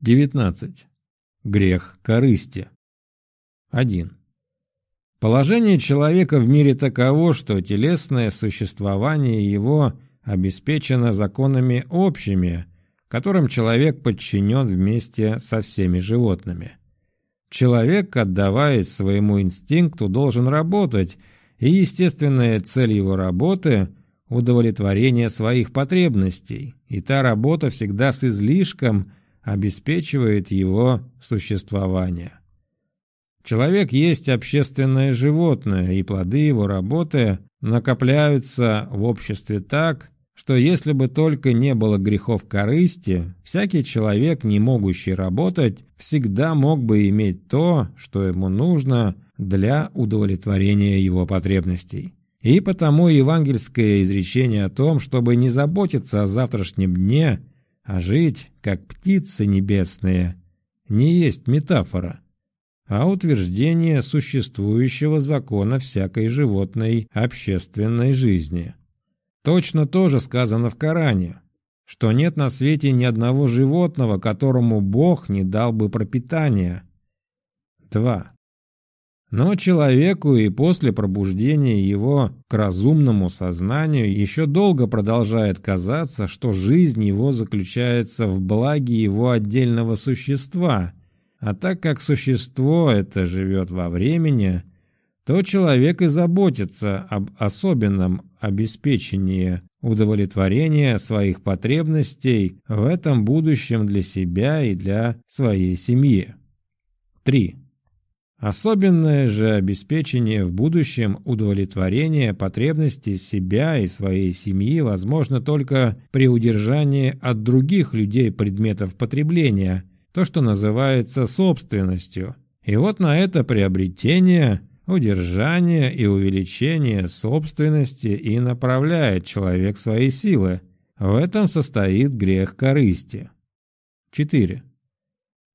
19. Грех корысти. 1. Положение человека в мире таково, что телесное существование его обеспечено законами общими, которым человек подчинен вместе со всеми животными. Человек, отдаваясь своему инстинкту, должен работать, и естественная цель его работы – удовлетворение своих потребностей, и та работа всегда с излишком обеспечивает его существование. Человек есть общественное животное, и плоды его работы накопляются в обществе так, что если бы только не было грехов корысти, всякий человек, не могущий работать, всегда мог бы иметь то, что ему нужно для удовлетворения его потребностей. И потому евангельское изречение о том, чтобы не заботиться о завтрашнем дне, а жить, как птицы небесные, не есть метафора – а утверждение существующего закона всякой животной общественной жизни. Точно то же сказано в Коране, что нет на свете ни одного животного, которому Бог не дал бы пропитания. 2. Но человеку и после пробуждения его к разумному сознанию еще долго продолжает казаться, что жизнь его заключается в благе его отдельного существа – а так как существо это живет во времени, то человек и заботится об особенном обеспечении удовлетворения своих потребностей в этом будущем для себя и для своей семьи. 3. Особенное же обеспечение в будущем удовлетворения потребностей себя и своей семьи возможно только при удержании от других людей предметов потребления – то, что называется собственностью. И вот на это приобретение, удержание и увеличение собственности и направляет человек свои силы. В этом состоит грех корысти. 4.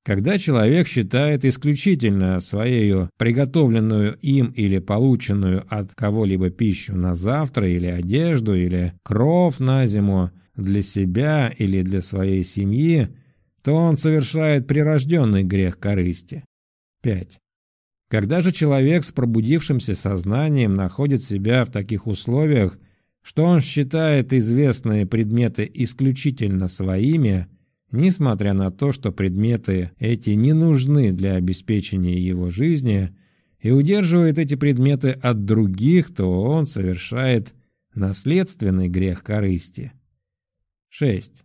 Когда человек считает исключительно своею приготовленную им или полученную от кого-либо пищу на завтра или одежду или кров на зиму для себя или для своей семьи, то он совершает прирожденный грех корысти. 5. Когда же человек с пробудившимся сознанием находит себя в таких условиях, что он считает известные предметы исключительно своими, несмотря на то, что предметы эти не нужны для обеспечения его жизни, и удерживает эти предметы от других, то он совершает наследственный грех корысти. 6.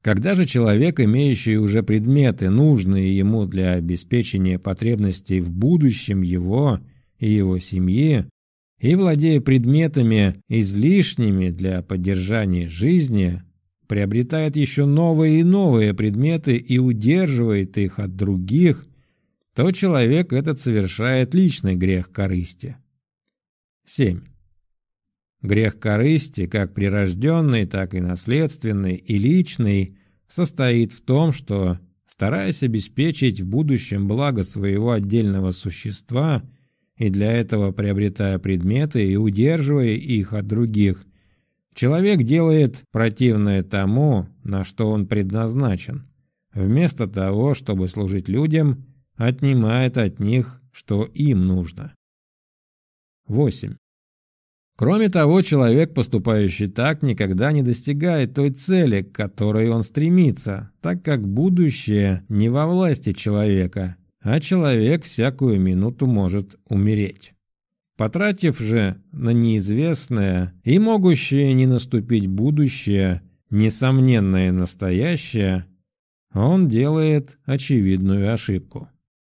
Когда же человек, имеющий уже предметы, нужные ему для обеспечения потребностей в будущем его и его семьи, и владея предметами излишними для поддержания жизни, приобретает еще новые и новые предметы и удерживает их от других, то человек этот совершает личный грех корысти. 7. Грех корысти, как прирожденный, так и наследственный и личный, состоит в том, что, стараясь обеспечить в будущем благо своего отдельного существа и для этого приобретая предметы и удерживая их от других, человек делает противное тому, на что он предназначен. Вместо того, чтобы служить людям, отнимает от них, что им нужно. 8. Кроме того, человек, поступающий так, никогда не достигает той цели, к которой он стремится, так как будущее не во власти человека, а человек всякую минуту может умереть. Потратив же на неизвестное и могущее не наступить будущее, несомненное настоящее, он делает очевидную ошибку.